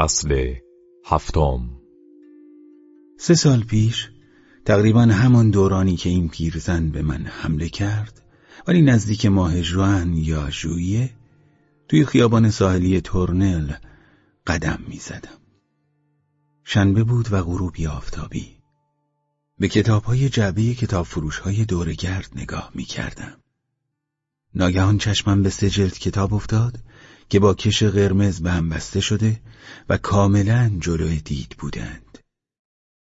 فصل هفتم سه سال پیش تقریبا همان دورانی که این پیرزن به من حمله کرد ولی نزدیک ماه جوان یا ژوئیه توی خیابان ساحلی تورنل قدم می زدم. شنبه بود و غروبی آفتابی. به کتاب های جعبه کتاب فروش دورگرد نگاه می کردم. ناگهان چشمم به سه جلد کتاب افتاد که با کش قرمز به هم بسته شده و کاملا جلوی دید بودند.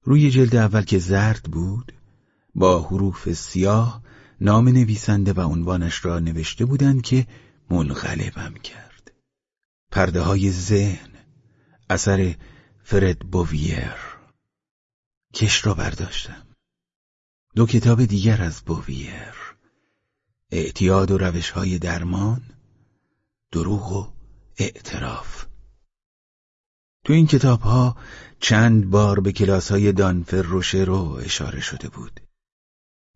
روی جلد اول که زرد بود با حروف سیاه نام نویسنده و عنوانش را نوشته بودند که منقلبم کرد. پرده های ذهن اثر فرد بوویر کش را برداشتم. دو کتاب دیگر از بوویر اعتیاد و روش های درمان دروغ و اعتراف. تو این کتاب ها چند بار به کلاس های دانفر رو اشاره شده بود.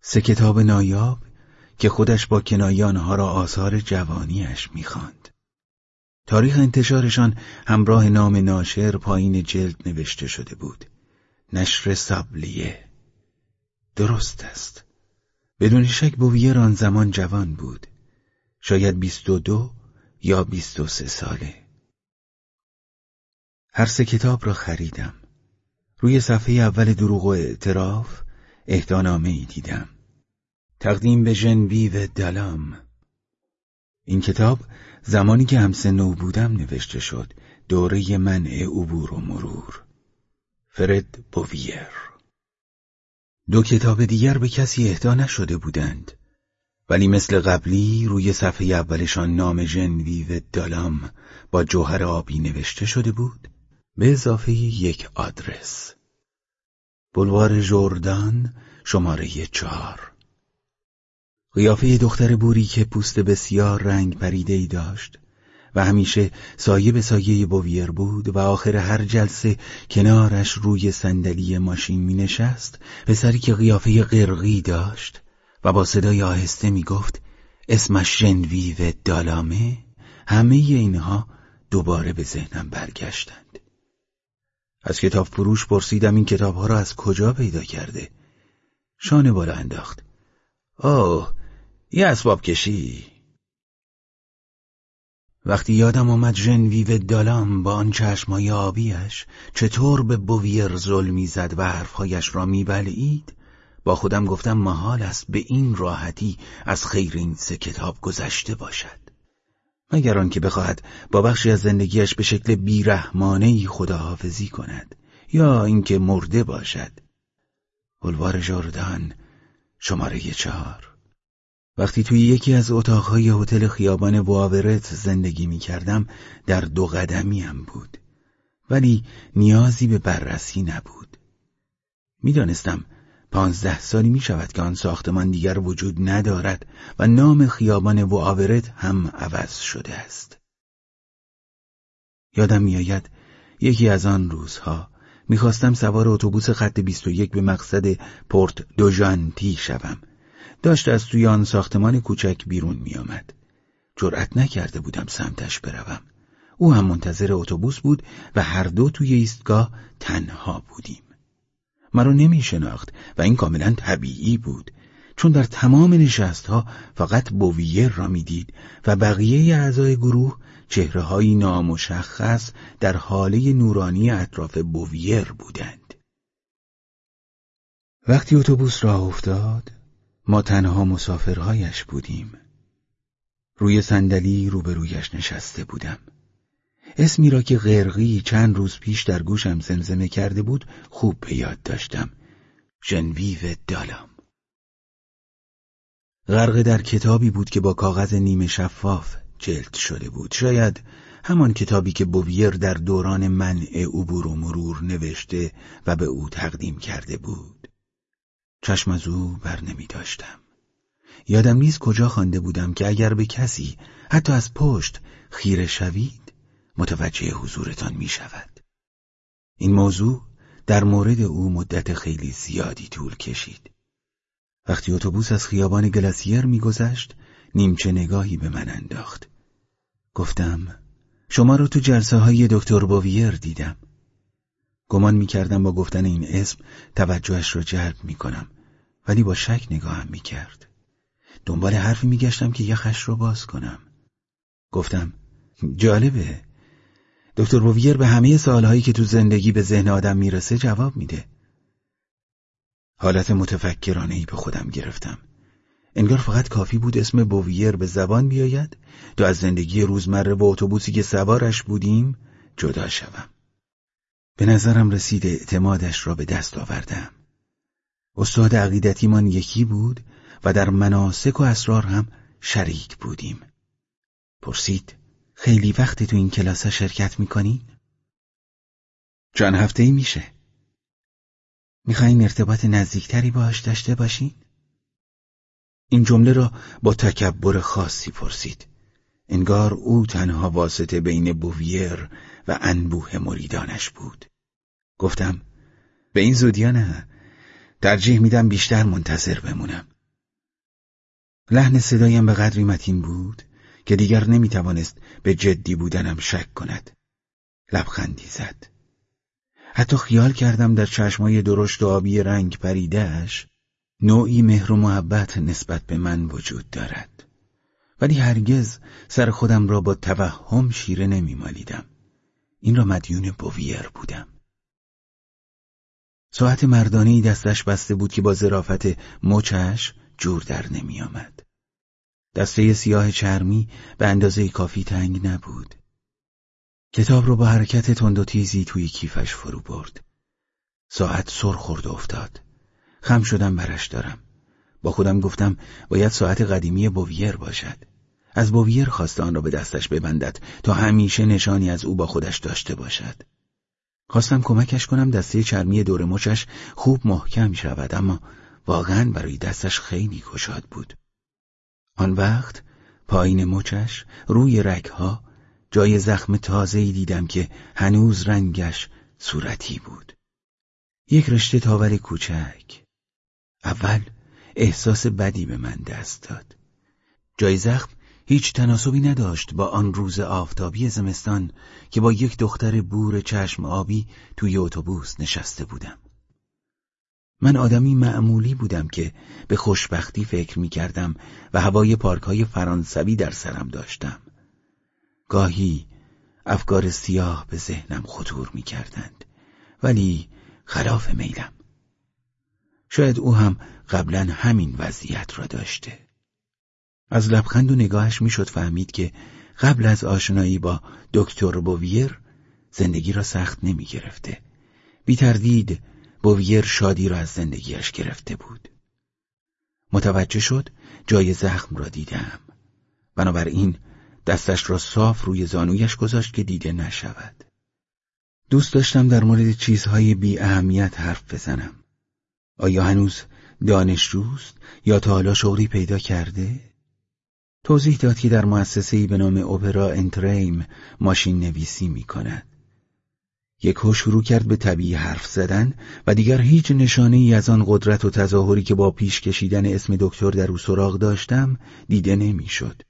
سه کتاب نایاب که خودش با کنایان ها را آثار جوانیش می‌خواند. تاریخ انتشارشان همراه نام ناشر پایین جلد نوشته شده بود. نشر سابلیه. درست است. بدون شک بویر آن زمان جوان بود. شاید بیست و دو یا بیست و سه ساله. هر سه کتاب را خریدم. روی صفحه اول دروغ و اعتراف اهدانامه ای دیدم. تقدیم به ژنویو دلام این کتاب زمانی که همسه نو بودم نوشته شد دوره منع عبور و مرور. فرد بوویر دو کتاب دیگر به کسی اهدا نشده بودند. ولی مثل قبلی روی صفحه اولشان نام ژنویو دالام با جوهر آبی نوشته شده بود. به اضافه یک آدرس. بلوار جردان شماره چهار. قیافه دختر بوری که پوست بسیار رنگ پریده ای داشت و همیشه سایه به سایه بویر بود و آخر هر جلسه کنارش روی صندلی ماشین می نشست پسری که قیافه قرقی داشت و با صدای آهسته می گفت اسمش ژنویو دالامه؟ همه اینها دوباره به ذهنم برگشتند. از کتاب فروش پرسیدم این کتابها را از کجا پیدا کرده؟ شانه بالا انداخت. اوه یه اسباب کشی. وقتی یادم آمد ژنویو دالام با آن چشمای آبیش چطور به بویر ظلم می‌زد و حرفهایش را میبلعید با خودم گفتم محال است به این راحتی از خیر این سه کتاب گذشته باشد. مگر آنکه بخواهد با بخشی از زندگیش به شکل بیرحمانه خداحافظی کند یا اینکه مرده باشد. بلوار جردان شماره چهار. وقتی توی یکی از اتاقهای هتل خیابان واورت زندگی می کردم در دو قدمی هم بود. ولی نیازی به بررسی نبود. می‌دانستم پانزده سالی می شود که آن ساختمان دیگر وجود ندارد و نام خیابان واورت هم عوض شده است یادم میآید یکی از آن روزها می‌خواستم سوار اتوبوس خط 21 به مقصد پورت دوژانتی شوم داشت از توی آن ساختمان کوچک بیرون میآمد. جرأت نکرده بودم سمتش بروم. او هم منتظر اتوبوس بود و هر دو توی ایستگاه تنها بودیم. مرا نمی شناخت و این کاملا طبیعی بود. چون در تمام نشستها فقط بوویر را می‌دید و بقیه اعضای گروه چهره نامشخص در حاله نورانی اطراف بوویر بودند. وقتی اتوبوس راه افتاد ما تنها مسافرهایش بودیم. روی صندلی روبرویش نشسته بودم. اسمی را که غرقی چند روز پیش در گوشم زمزمه کرده بود خوب به یاد داشتم. ژنویو دالام. غرق در کتابی بود که با کاغذ نیمه شفاف جلد شده بود. شاید همان کتابی که بویر در دوران منع عبور و مرور نوشته و به او تقدیم کرده بود. چشم از او بر نمی داشتم. یادم نیست کجا خوانده بودم که اگر به کسی حتی از پشت خیره شوید متوجه حضورتان می شود. این موضوع در مورد او مدت خیلی زیادی طول کشید. وقتی اتوبوس از خیابان گلاسیر میگذشت نیمچه نگاهی به من انداخت. گفتم شما رو تو جلسه های دکتر بوویر دیدم گمان می‌کردم با گفتن این اسم توجهش را جلب می‌کنم ولی با شک نگاهم می‌کرد دنبال حرفی میگشتم که یخش رو باز کنم گفتم جالبه دکتر بوویر به همه سالهایی که تو زندگی به ذهن آدم می‌رسه جواب میده. حالت متفکرانه ای به خودم گرفتم. انگار فقط کافی بود اسم بوویر به زبان بیاید. تا از زندگی روزمره و اتوبوسی که سوارش بودیم جدا شوم. به نظرم رسید اعتمادش را به دست آوردم. استاد عقیدتیمان یکی بود و در مناسک و اسرار هم شریک بودیم. پرسید خیلی وقت تو این کلاس شرکت می‌کنین؟ چند هفته ای میشه. می‌خواین ارتباط نزدیکتری باهاش داشته باشین؟ این جمله را با تکبر خاصی پرسید. انگار او تنها واسطه بین بوویر و انبوه مریدانش بود. گفتم به این زودیا نه؟ ترجیح میدم بیشتر منتظر بمونم. لحن صدایم به قدری متین بود؟ که دیگر نمی‌توانست به جدی بودنم شک کند. لبخندی زد. حتی خیال کردم در چشمای درشت و آبی رنگ پریدهش نوعی مهر و محبت نسبت به من وجود دارد. ولی هرگز سر خودم را با توهم شیره نمیمالیدم. این را مدیون بویر بودم. ساعت مردانه دستش بسته بود که با ظرافت مچش جور در نمی آمد. دسته سیاه چرمی به اندازه کافی تنگ نبود. کتاب رو با حرکت تند و تیزی توی کیفش فرو برد. ساعت سر خورد افتاد. خم شدم برش دارم. با خودم گفتم باید ساعت قدیمی بوویر باشد. از بوویر خواست آن را به دستش ببندد تا همیشه نشانی از او با خودش داشته باشد. خواستم کمکش کنم دسته چرمی دور مچش خوب محکم شود اما واقعا برای دستش خیلی گشاد بود. آن وقت پایین مچش روی رگها جای زخم تازه‌ای دیدم که هنوز رنگش صورتی بود. یک رشته تاول کوچک. اول احساس بدی به من دست داد. جای زخم هیچ تناسبی نداشت با آن روز آفتابی زمستان که با یک دختر بور چشم آبی توی اتوبوس نشسته بودم. من آدمی معمولی بودم که به خوشبختی فکر می کردم و هوای پارک های فرانسوی در سرم داشتم. گاهی افکار سیاه به ذهنم خطور می کردند ولی خلاف میلم. شاید او هم قبلا همین وضعیت را داشته. از لبخند و نگاهش می‌شد فهمید که قبل از آشنایی با دکتر بوویر زندگی را سخت نمی گرفته. بی تردید بوویر شادی را از زندگیش گرفته بود. متوجه شد جای زخم را دیدم. بنابراین دستش را صاف روی زانویش گذاشت که دیده نشود. دوست داشتم در مورد چیزهای بی اهمیت حرف بزنم. آیا هنوز دانشجوست یا تا حالا شغلی پیدا کرده؟ توضیح داد که در مؤسسه‌ای به نام اوپرا انتریم ماشین نویسی می کند. یک شروع کرد به طبیعی حرف زدن و دیگر هیچ نشانه ای از آن قدرت و تظاهری که با پیش کشیدن اسم دکتر در او سراغ داشتم دیده نمی‌شد.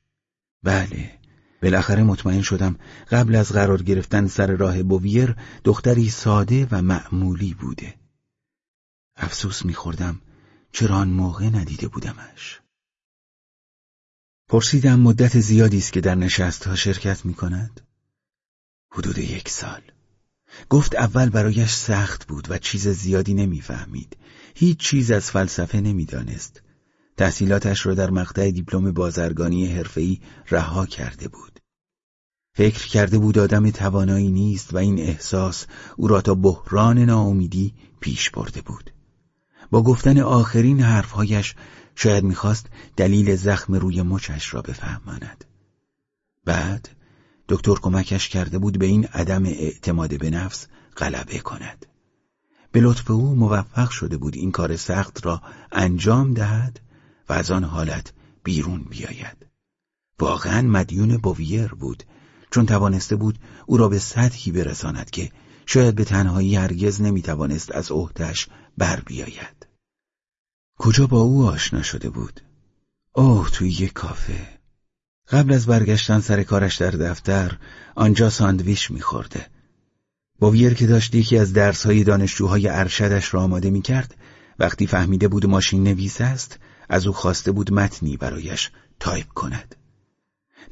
بله، بالاخره مطمئن شدم قبل از قرار گرفتن سر راه بوویر دختری ساده و معمولی بوده. افسوس میخوردم چرا آن موقع ندیده بودمش. پرسیدم مدت زیادی است که در نشستها شرکت می کند؟ حدود یک سال. گفت اول برایش سخت بود و چیز زیادی نمی‌فهمید. هیچ چیز از فلسفه نمی‌دانست. تحصیلاتش را در مقطع دیپلم بازرگانی حرفه‌ای رها کرده بود. فکر کرده بود آدم توانایی نیست و این احساس او را تا بحران ناامیدی پیش برده بود. با گفتن آخرین حرفهایش شاید می‌خواست دلیل زخم روی مچش را بفهماند. بعد دکتر کمکش کرده بود به این عدم اعتماد به نفس غلبه کند. به لطف او موفق شده بود این کار سخت را انجام دهد و از آن حالت بیرون بیاید. واقعا مدیون بوویر بود چون توانسته بود او را به سطحی برساند که شاید به تنهایی هرگز نمی‌توانست از عهده‌اش بر بیاید. کجا با او آشنا شده بود؟ اوه توی یک کافه قبل از برگشتن سر کارش در دفتر آنجا ساندویش میخورده. بویر که داشت یکی از درسهای دانشجوهای ارشدش را آماده می‌کرد وقتی فهمیده بود ماشین نویس است از او خواسته بود متنی برایش تایپ کند.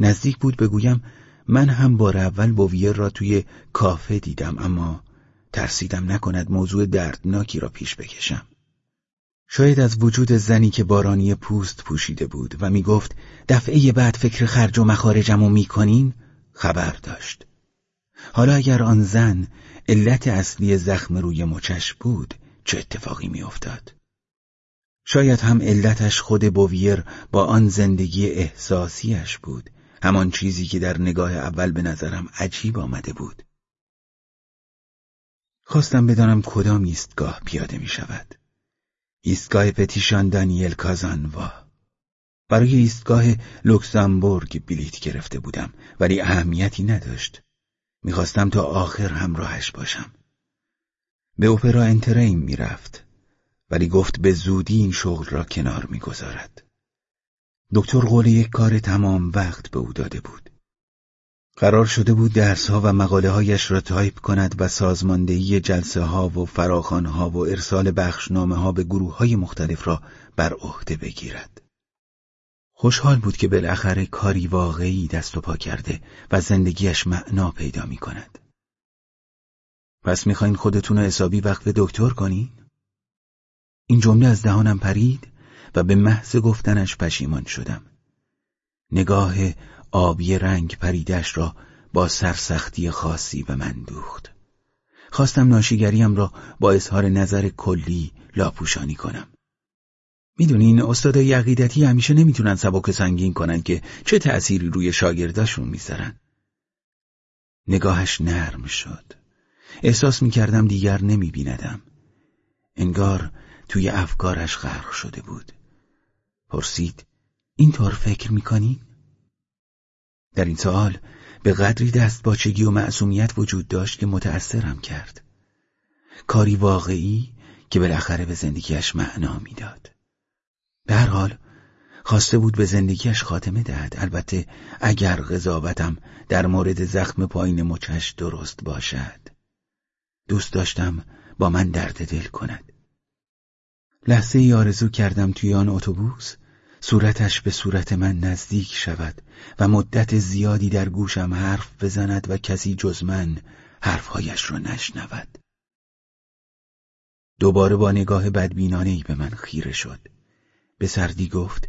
نزدیک بود بگویم من هم بار اول بویر را توی کافه دیدم اما ترسیدم نکند موضوع دردناکی را پیش بکشم. شاید از وجود زنی که بارانی پوست پوشیده بود و می گفت دفعه بعد فکر خرج و مخارجمو می‌کنین خبر داشت. حالا اگر آن زن علت اصلی زخم روی مچش بود چه اتفاقی میافتاد؟ شاید هم علتش خود بویر با آن زندگی احساسیش بود همان چیزی که در نگاه اول به نظرم عجیب آمده بود خواستم بدانم کدام ایستگاه پیاده می شود ایستگاه پتیشان دانیل کازانوا. برای ایستگاه لوکزامبورگ بلیت گرفته بودم ولی اهمیتی نداشت. می‌خواستم تا آخر همراهش باشم. به اپرا انترین می‌رفت ولی گفت به زودی این شغل را کنار می‌گذارد. دکتر قول یک کار تمام وقت به او داده بود. قرار شده بود درسها و مقاله هایش را تایپ کند و سازماندهی جلسه ها و فراخان ها و ارسال بخشنامه ها به گروه های مختلف را بر عهده بگیرد. خوشحال بود که بالاخره کاری واقعی دست و پا کرده و زندگیش معنا پیدا می کند. پس می‌خواین خودتون رو حسابی وقت به دکتر کنین؟ این جمله از دهانم پرید و به محض گفتنش پشیمان شدم. نگاه آبی رنگ پریدش را با سرسختی خاصی به من دوخت. خواستم ناشیگریم را با اظهار نظر کلی لاپوشانی کنم. می‌دونین استادای عقیدتی همیشه نمی‌تونن سبک سنگین کنن که چه تأثیری روی شاگرداشون می‌ذارن. نگاهش نرم شد. احساس می‌کردم دیگر نمیبیندم. انگار توی افکارش غرق شده بود. پرسید اینطور فکر می‌کنی؟ در این سوال به قدری دست باچگی و معصومیت وجود داشت که متأثرم کرد. کاری واقعی که بالاخره به زندگیش معنا می‌داد. به هر حال خواسته بود به زندگیش خاتمه دهد البته اگر قضاوتم در مورد زخم پایین مچش درست باشد دوست داشتم با من درد دل کند لحظه ای آرزو کردم توی آن اتوبوس صورتش به صورت من نزدیک شود و مدت زیادی در گوشم حرف بزند و کسی جز من حرفهایش را نشنود. دوباره با نگاه بدبینانهای به من خیره شد. به سردی گفت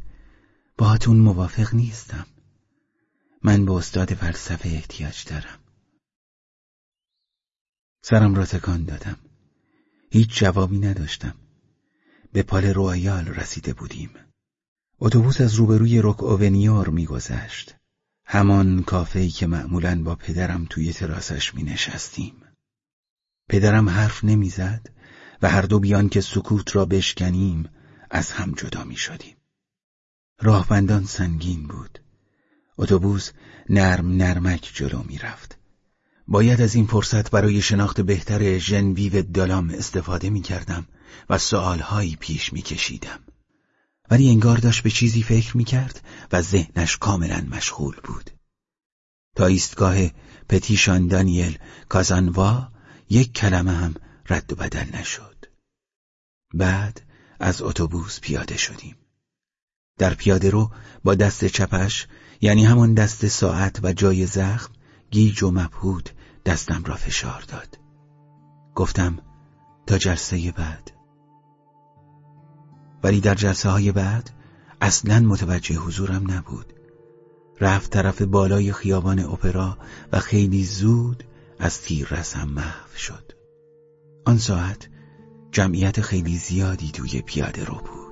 باهاتون موافق نیستم. من به استاد فلسفه احتیاج دارم. سرم را تکان دادم. هیچ جوابی نداشتم. به پال رویال رسیده بودیم. اتوبوس از روبروی روک اوونیور میگذشت همان کافه‌ای که معمولا با پدرم توی تراسش می نشستیم. پدرم حرف نمی‌زد و هر دو بیان که سکوت را بشکنیم از هم جدا می شدیم. راهبندان سنگین بود. اتوبوس نرم نرمک جلو می رفت. باید از این فرصت برای شناخت بهتر ژنویو دالام استفاده می کردم و سوالهایی پیش می کشیدم. ولی انگار داشت به چیزی فکر می کرد و ذهنش کاملا مشغول بود. تا ایستگاه پتیشان دانیل کازانوا یک کلمه هم رد و بدل نشد. بعد از اتوبوس پیاده شدیم. در پیاده رو با دست چپش یعنی همان دست ساعت و جای زخم گیج و مبهود دستم را فشار داد. گفتم تا جلسه بعد. ولی در جلسه های بعد اصلا متوجه حضورم نبود. رفت طرف بالای خیابان اپرا و خیلی زود از تیر رسم محو شد. آن ساعت جمعیت خیلی زیادی توی پیاده رو بود.